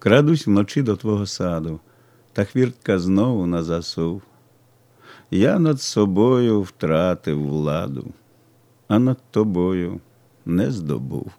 Крадусь вночі до твого саду, та хвіртка знову на засув. Я над собою втратив владу, а над тобою не здобув.